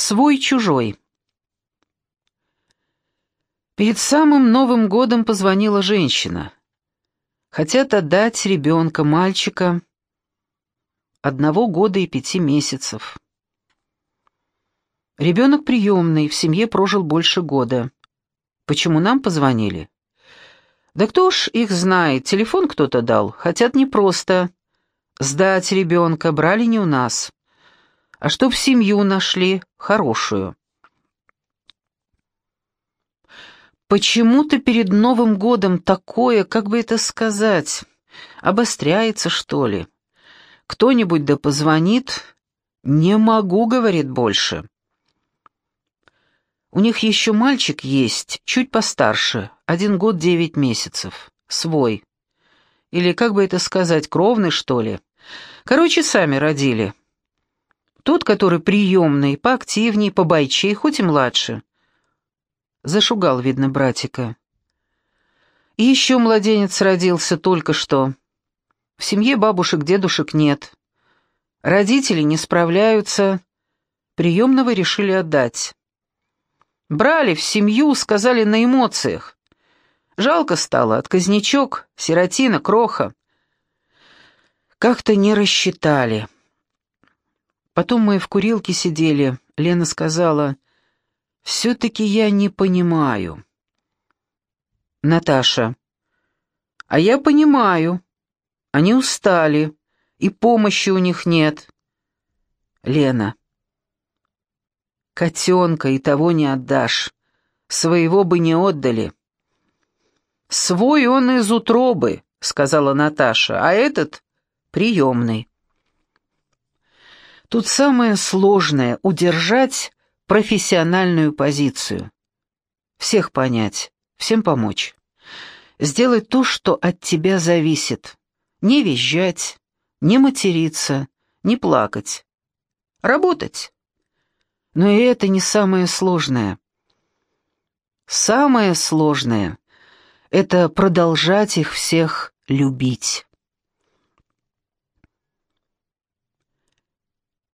Свой-чужой. Перед самым Новым годом позвонила женщина. Хотят отдать ребенка, мальчика, одного года и пяти месяцев. Ребенок приемный, в семье прожил больше года. Почему нам позвонили? Да кто ж их знает, телефон кто-то дал. Хотят не просто сдать ребенка, брали не у нас. А чтоб семью нашли, хорошую. Почему-то перед Новым годом такое, как бы это сказать, обостряется, что ли. Кто-нибудь да позвонит, «Не могу», — говорит больше. У них еще мальчик есть, чуть постарше, один год девять месяцев, свой. Или, как бы это сказать, кровный, что ли. Короче, сами родили. Тот, который приемный, поактивней, побойчей, хоть и младше. Зашугал, видно, братика. И еще младенец родился только что. В семье бабушек-дедушек нет. Родители не справляются. Приемного решили отдать. Брали в семью, сказали на эмоциях. Жалко стало, отказничок, сиротина, кроха. Как-то не рассчитали. Потом мы в курилке сидели. Лена сказала, все-таки я не понимаю. Наташа. А я понимаю. Они устали, и помощи у них нет. Лена. Котенка и того не отдашь. Своего бы не отдали. Свой он из утробы, сказала Наташа, а этот приемный. Тут самое сложное — удержать профессиональную позицию. Всех понять, всем помочь. Сделать то, что от тебя зависит. Не визжать, не материться, не плакать. Работать. Но и это не самое сложное. Самое сложное — это продолжать их всех любить.